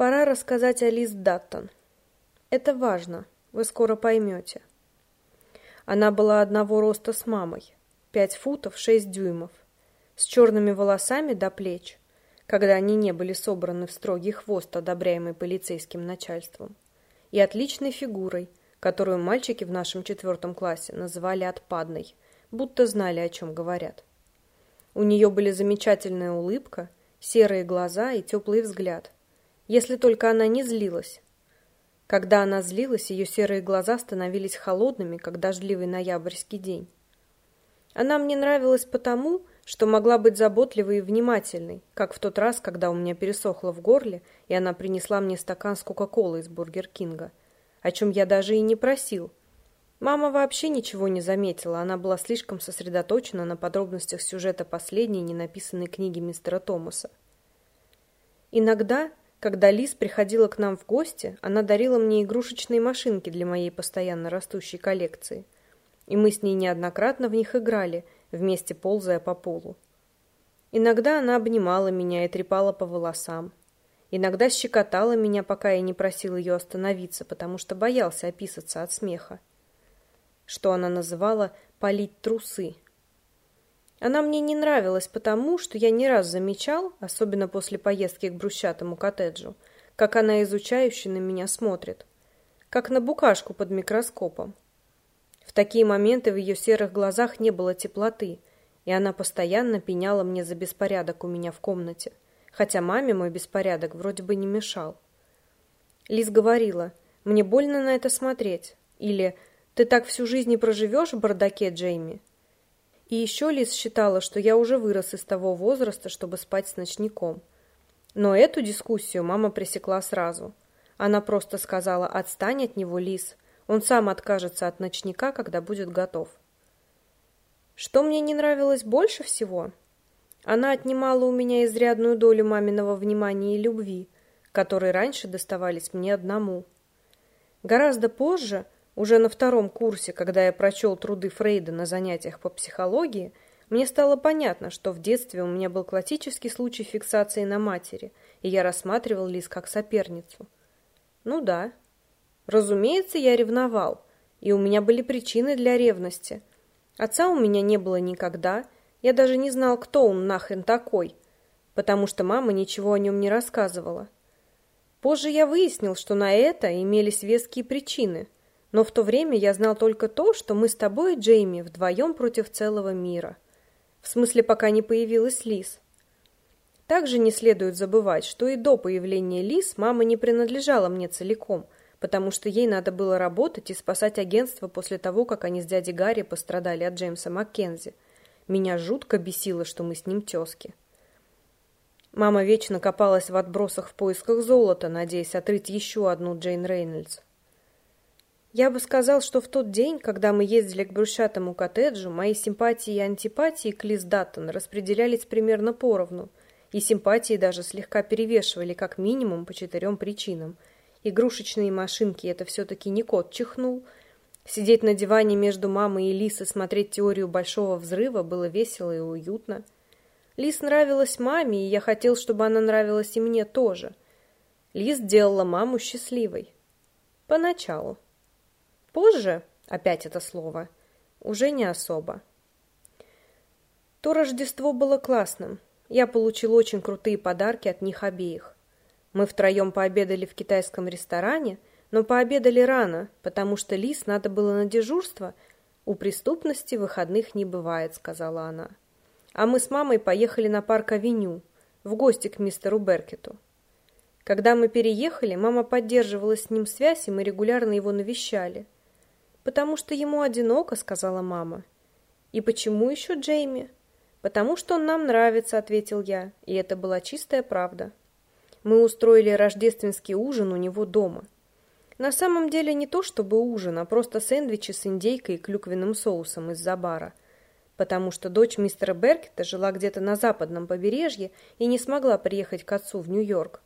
Пора рассказать о Лиз Даттон. Это важно, вы скоро поймете. Она была одного роста с мамой, пять футов шесть дюймов, с черными волосами до плеч, когда они не были собраны в строгий хвост, одобряемый полицейским начальством, и отличной фигурой, которую мальчики в нашем четвертом классе называли отпадной, будто знали, о чем говорят. У нее были замечательная улыбка, серые глаза и теплый взгляд, если только она не злилась, когда она злилась, ее серые глаза становились холодными, как дождливый ноябрьский день. Она мне нравилась потому, что могла быть заботливой и внимательной, как в тот раз, когда у меня пересохло в горле, и она принесла мне стакан с Кока-Колой из Бургер Кинга, о чем я даже и не просил. Мама вообще ничего не заметила, она была слишком сосредоточена на подробностях сюжета последней ненаписанной книги мистера Томаса. Иногда когда Лиз приходила к нам в гости, она дарила мне игрушечные машинки для моей постоянно растущей коллекции. И мы с ней неоднократно в них играли, вместе ползая по полу. Иногда она обнимала меня и трепала по волосам. Иногда щекотала меня, пока я не просил ее остановиться, потому что боялся описаться от смеха. Что она называла «полить трусы», она мне не нравилась потому, что я не раз замечал, особенно после поездки к брусчатому коттеджу, как она изучающе на меня смотрит, как на букашку под микроскопом. В такие моменты в ее серых глазах не было теплоты, и она постоянно пеняла мне за беспорядок у меня в комнате, хотя маме мой беспорядок вроде бы не мешал. Лиз говорила, мне больно на это смотреть, или «Ты так всю жизнь и проживешь в бардаке, Джейми?» И еще Лиз считала, что я уже вырос из того возраста, чтобы спать с ночником. Но эту дискуссию мама пресекла сразу. Она просто сказала «Отстань от него, Лиз. Он сам откажется от ночника, когда будет готов». Что мне не нравилось больше всего? Она отнимала у меня изрядную долю маминого внимания и любви, которые раньше доставались мне одному. Гораздо позже уже на втором курсе, когда я прочел труды Фрейда на занятиях по психологии, мне стало понятно, что в детстве у меня был классический случай фиксации на матери, и я рассматривал Лиз как соперницу. Ну да. Разумеется, я ревновал, и у меня были причины для ревности. Отца у меня не было никогда, я даже не знал, кто он нахрен такой, потому что мама ничего о нем не рассказывала. Позже я выяснил, что на это имелись веские причины – но в то время я знал только то, что мы с тобой, Джейми, вдвоем против целого мира. В смысле, пока не появилась Лиз. Также не следует забывать, что и до появления Лиз мама не принадлежала мне целиком, потому что ей надо было работать и спасать агентство после того, как они с дядей Гарри пострадали от Джеймса Маккензи. Меня жутко бесило, что мы с ним тёзки. Мама вечно копалась в отбросах в поисках золота, надеясь отрыть еще одну Джейн Рейнольдс. Я бы сказал, что в тот день, когда мы ездили к брусчатому коттеджу, мои симпатии и антипатии к Лиз Даттон распределялись примерно поровну, и симпатии даже слегка перевешивали как минимум по четырем причинам. Игрушечные машинки – это все-таки не кот чихнул. Сидеть на диване между мамой и Лис и смотреть теорию Большого Взрыва было весело и уютно. Лис нравилась маме, и я хотел, чтобы она нравилась и мне тоже. Лис делала маму счастливой. Поначалу. Позже, опять это слово, уже не особо. То Рождество было классным. Я получил очень крутые подарки от них обеих. Мы втроем пообедали в китайском ресторане, но пообедали рано, потому что Лис надо было на дежурство. У преступности выходных не бывает, сказала она. А мы с мамой поехали на парк-авеню, в гости к мистеру Беркету. Когда мы переехали, мама поддерживала с ним связь, и мы регулярно его навещали – «Потому что ему одиноко», — сказала мама. «И почему еще Джейми?» «Потому что он нам нравится», — ответил я, и это была чистая правда. Мы устроили рождественский ужин у него дома. На самом деле не то чтобы ужин, а просто сэндвичи с индейкой и клюквенным соусом из-за бара, потому что дочь мистера Беркета жила где-то на западном побережье и не смогла приехать к отцу в Нью-Йорк.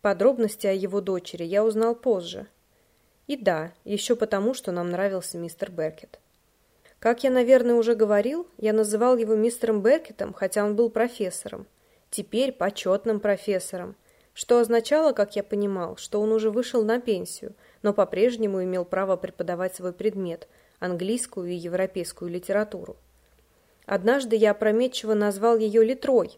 Подробности о его дочери я узнал позже. И да, еще потому, что нам нравился мистер Беркет. Как я, наверное, уже говорил, я называл его мистером Беркетом, хотя он был профессором. Теперь почетным профессором. что означало, как я понимал, что он уже вышел на пенсию, но по-прежнему имел право преподавать свой предмет – английскую и европейскую литературу. Однажды я опрометчиво назвал ее «литрой»,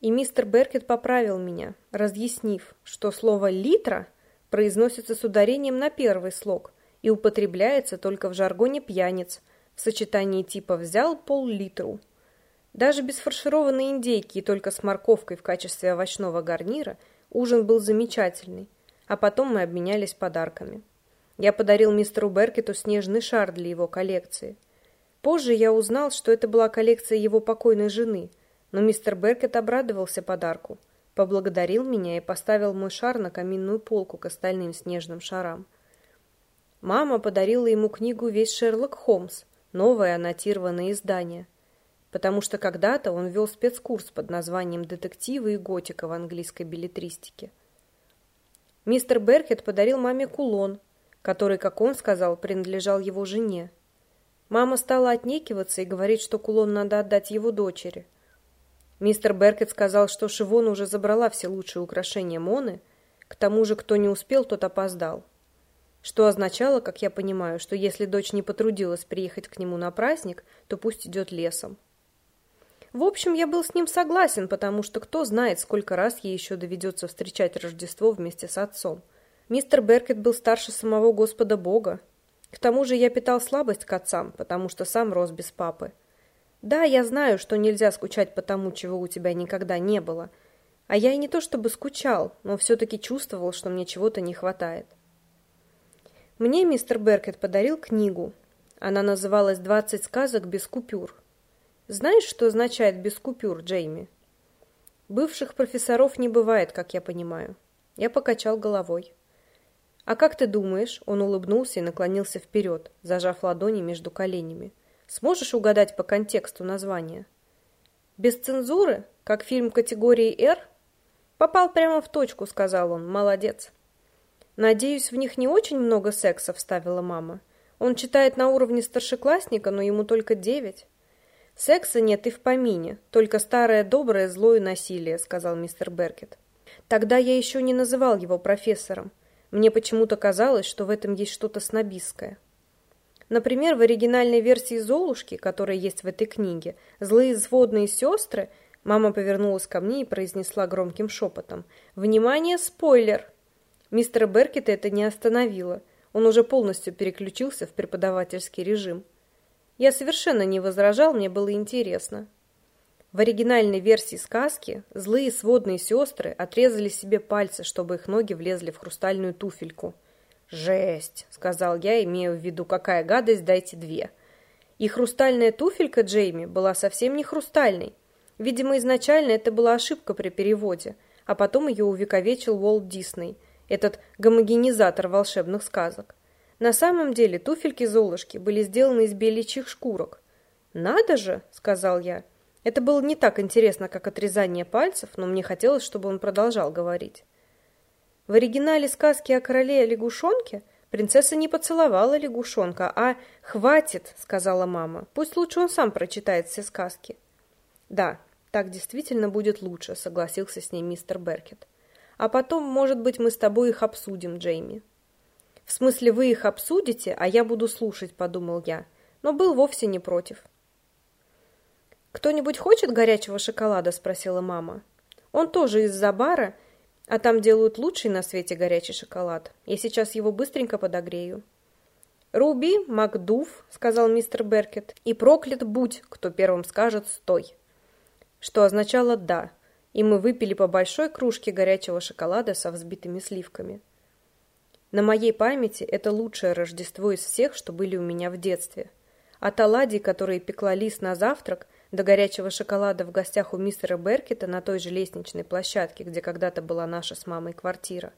и мистер Беркет поправил меня, разъяснив, что слово «литра» произносится с ударением на первый слог и употребляется только в жаргоне пьяниц в сочетании типа «взял пол-литру». Даже без фаршированной индейки и только с морковкой в качестве овощного гарнира ужин был замечательный, а потом мы обменялись подарками. Я подарил мистеру Беркету снежный шар для его коллекции. Позже я узнал, что это была коллекция его покойной жены, но мистер Беркет обрадовался подарку, поблагодарил меня и поставил мой шар на каминную полку к остальным снежным шарам. Мама подарила ему книгу «Весь Шерлок Холмс», новое аннотированное издание – потому что когда-то он вел спецкурс под названием «Детективы и готика» в английской билетристике. Мистер Беркет подарил маме кулон, который, как он сказал, принадлежал его жене. Мама стала отнекиваться и говорить, что кулон надо отдать его дочери. Мистер Беркет сказал, что Шивон уже забрала все лучшие украшения Моны, к тому же, кто не успел, тот опоздал. Что означало, как я понимаю, что если дочь не потрудилась приехать к нему на праздник, то пусть идет лесом. В общем, я был с ним согласен, потому что кто знает, сколько раз ей еще доведется встречать Рождество вместе с отцом. Мистер Беркет был старше самого Господа Бога. К тому же я питал слабость к отцам, потому что сам рос без папы. Да, я знаю, что нельзя скучать по тому, чего у тебя никогда не было. А я и не то чтобы скучал, но все-таки чувствовал, что мне чего-то не хватает. Мне мистер Беркет подарил книгу. Она называлась «Двадцать сказок без купюр». Знаешь, что означает без купюр, Джейми? Бывших профессоров не бывает, как я понимаю. Я покачал головой. А как ты думаешь? Он улыбнулся и наклонился вперед, зажав ладони между коленями. Сможешь угадать по контексту названия? Без цензуры, как фильм категории R? Попал прямо в точку, сказал он. Молодец. Надеюсь, в них не очень много секса, вставила мама. Он читает на уровне старшеклассника, но ему только девять. «Секса нет и в помине, только старое доброе злое насилие», — сказал мистер Беркет. «Тогда я еще не называл его профессором. Мне почему-то казалось, что в этом есть что-то снобистское». Например, в оригинальной версии «Золушки», которая есть в этой книге, злые сводные сестры, мама повернулась ко мне и произнесла громким шепотом. «Внимание, спойлер!» Мистера Беркета это не остановило. Он уже полностью переключился в преподавательский режим. Я совершенно не возражал, мне было интересно. В оригинальной версии сказки злые сводные сестры отрезали себе пальцы, чтобы их ноги влезли в хрустальную туфельку. «Жесть!» — сказал я, имея в виду, какая гадость, дайте две. И хрустальная туфелька Джейми была совсем не хрустальной. Видимо, изначально это была ошибка при переводе, а потом ее увековечил Уолт Дисней, этот гомогенизатор волшебных сказок. На самом деле туфельки Золушки были сделаны из беличьих шкурок. «Надо же!» — сказал я. Это было не так интересно, как отрезание пальцев, но мне хотелось, чтобы он продолжал говорить. В оригинале сказки о короле лягушонке принцесса не поцеловала лягушонка, а «хватит», — сказала мама. «Пусть лучше он сам прочитает все сказки». «Да, так действительно будет лучше», — согласился с ней мистер Беркет. «А потом, может быть, мы с тобой их обсудим, Джейми». В смысле, вы их обсудите, а я буду слушать, подумал я, но был вовсе не против. Кто-нибудь хочет горячего шоколада, спросила мама. Он тоже из-за бара, а там делают лучший на свете горячий шоколад. Я сейчас его быстренько подогрею. «Руби, Макдув», — сказал мистер Беркет, — «и проклят будь, кто первым скажет «стой», что означало «да», и мы выпили по большой кружке горячего шоколада со взбитыми сливками. На моей памяти это лучшее Рождество из всех, что были у меня в детстве. От оладий, которые пекла Лис на завтрак, до горячего шоколада в гостях у мистера Беркета на той же лестничной площадке, где когда-то была наша с мамой квартира.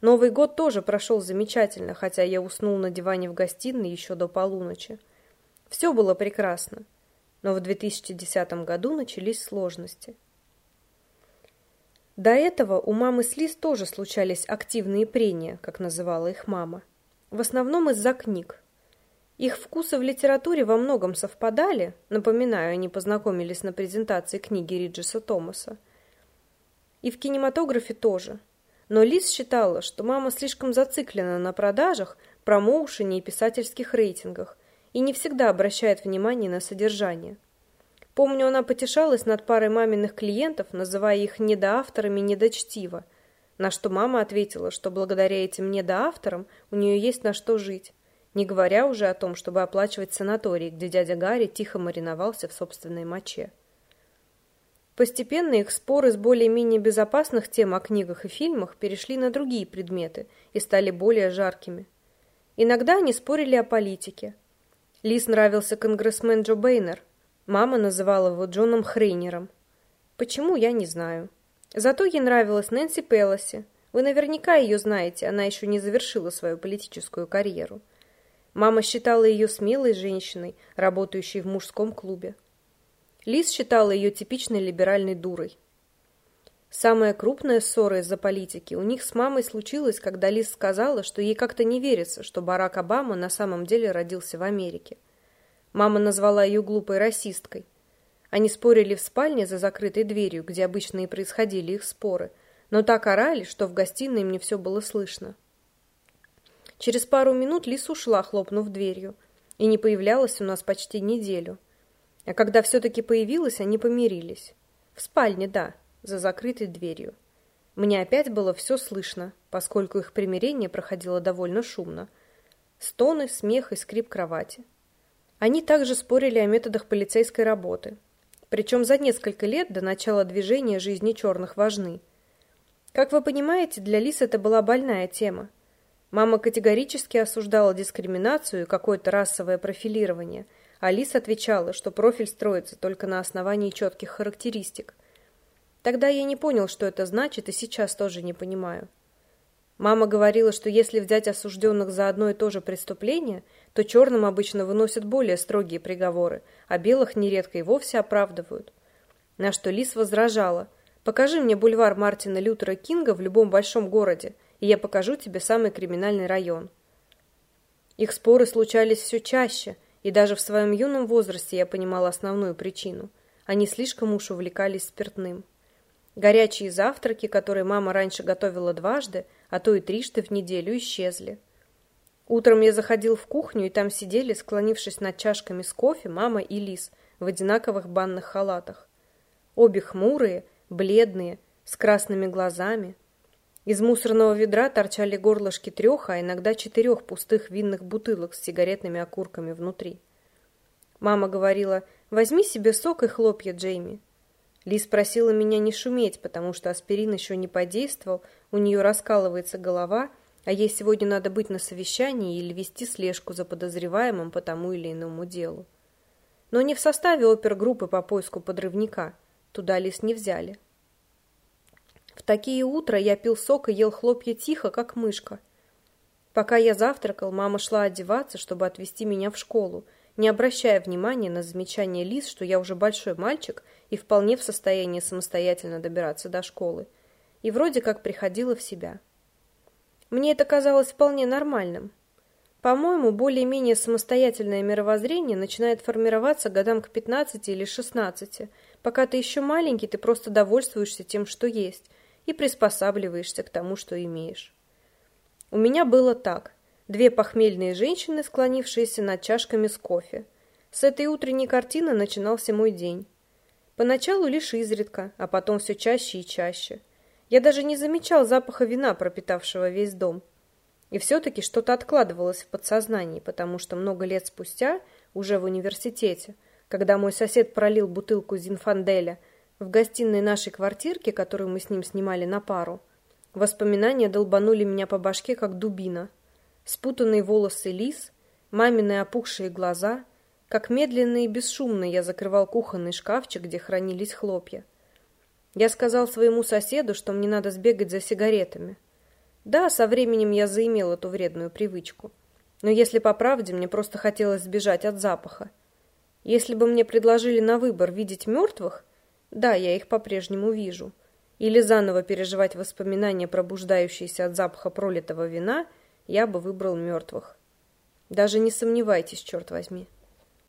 Новый год тоже прошел замечательно, хотя я уснул на диване в гостиной еще до полуночи. Все было прекрасно. Но в 2010 году начались сложности. До этого у мамы с Лиз тоже случались активные прения, как называла их мама. В основном из-за книг. Их вкусы в литературе во многом совпадали, напоминаю, они познакомились на презентации книги Риджеса Томаса. И в кинематографе тоже. Но Лиз считала, что мама слишком зациклена на продажах, промоушене и писательских рейтингах и не всегда обращает внимание на содержание. Помню, она потешалась над парой маминых клиентов, называя их недоавторами недочтиво, на что мама ответила, что благодаря этим недоавторам у нее есть на что жить, не говоря уже о том, чтобы оплачивать санаторий, где дядя Гарри тихо мариновался в собственной моче. Постепенно их споры с более-менее безопасных тем о книгах и фильмах перешли на другие предметы и стали более жаркими. Иногда они спорили о политике. Лиз нравился конгрессмен Джо Бейнер. Мама называла его Джоном Хрейнером. Почему, я не знаю. Зато ей нравилась Нэнси Пелоси. Вы наверняка ее знаете, она еще не завершила свою политическую карьеру. Мама считала ее смелой женщиной, работающей в мужском клубе. Лиз считала ее типичной либеральной дурой. Самая крупная ссора из-за политики у них с мамой случилась, когда Лиз сказала, что ей как-то не верится, что Барак Обама на самом деле родился в Америке. Мама назвала ее глупой расисткой. Они спорили в спальне за закрытой дверью, где обычно и происходили их споры, но так орали, что в гостиной мне все было слышно. Через пару минут Лиз ушла, хлопнув дверью, и не появлялась у нас почти неделю. А когда все-таки появилась, они помирились. В спальне, да, за закрытой дверью. Мне опять было все слышно, поскольку их примирение проходило довольно шумно. Стоны, смех и скрип кровати. Они также спорили о методах полицейской работы. Причем за несколько лет до начала движения жизни черных важны. Как вы понимаете, для Лис это была больная тема. Мама категорически осуждала дискриминацию и какое-то расовое профилирование – Алиса отвечала, что профиль строится только на основании четких характеристик. Тогда я не понял, что это значит, и сейчас тоже не понимаю. Мама говорила, что если взять осужденных за одно и то же преступление, то черным обычно выносят более строгие приговоры, а белых нередко и вовсе оправдывают. На что Лис возражала. «Покажи мне бульвар Мартина Лютера Кинга в любом большом городе, и я покажу тебе самый криминальный район». Их споры случались все чаще, и даже в своем юном возрасте я понимала основную причину. Они слишком уж увлекались спиртным. Горячие завтраки, которые мама раньше готовила дважды, а то и трижды в неделю, исчезли. Утром я заходил в кухню, и там сидели, склонившись над чашками с кофе, мама и Лис в одинаковых банных халатах. Обе хмурые, бледные, с красными глазами. Из мусорного ведра торчали горлышки трех, а иногда четырех пустых винных бутылок с сигаретными окурками внутри. Мама говорила, возьми себе сок и хлопья, Джейми. Лиз просила меня не шуметь, потому что аспирин еще не подействовал, у нее раскалывается голова, а ей сегодня надо быть на совещании или вести слежку за подозреваемым по тому или иному делу. Но не в составе опергруппы по поиску подрывника. Туда Лиз не взяли. В такие утра я пил сок и ел хлопья тихо, как мышка. Пока я завтракал, мама шла одеваться, чтобы отвезти меня в школу, не обращая внимания на замечание Лиз, что я уже большой мальчик и вполне в состоянии самостоятельно добираться до школы. И вроде как приходила в себя. Мне это казалось вполне нормальным. По-моему, более-менее самостоятельное мировоззрение начинает формироваться годам к 15 или 16. Пока ты еще маленький, ты просто довольствуешься тем, что есть, и приспосабливаешься к тому, что имеешь. У меня было так. Две похмельные женщины, склонившиеся над чашками с кофе. С этой утренней картины начинался мой день. Поначалу лишь изредка, а потом все чаще и чаще. Я даже не замечал запаха вина, пропитавшего весь дом. И все-таки что-то откладывалось в подсознании, потому что много лет спустя, уже в университете, когда мой сосед пролил бутылку Зинфанделя – в гостиной нашей квартирки, которую мы с ним снимали на пару, воспоминания долбанули меня по башке, как дубина. Спутанные волосы лис, мамины опухшие глаза, как медленно и бесшумно я закрывал кухонный шкафчик, где хранились хлопья. Я сказал своему соседу, что мне надо сбегать за сигаретами. Да, со временем я заимел эту вредную привычку. Но если по правде, мне просто хотелось сбежать от запаха. Если бы мне предложили на выбор видеть мертвых, да, я их по-прежнему вижу. Или заново переживать воспоминания, пробуждающиеся от запаха пролитого вина, я бы выбрал мертвых. Даже не сомневайтесь, черт возьми.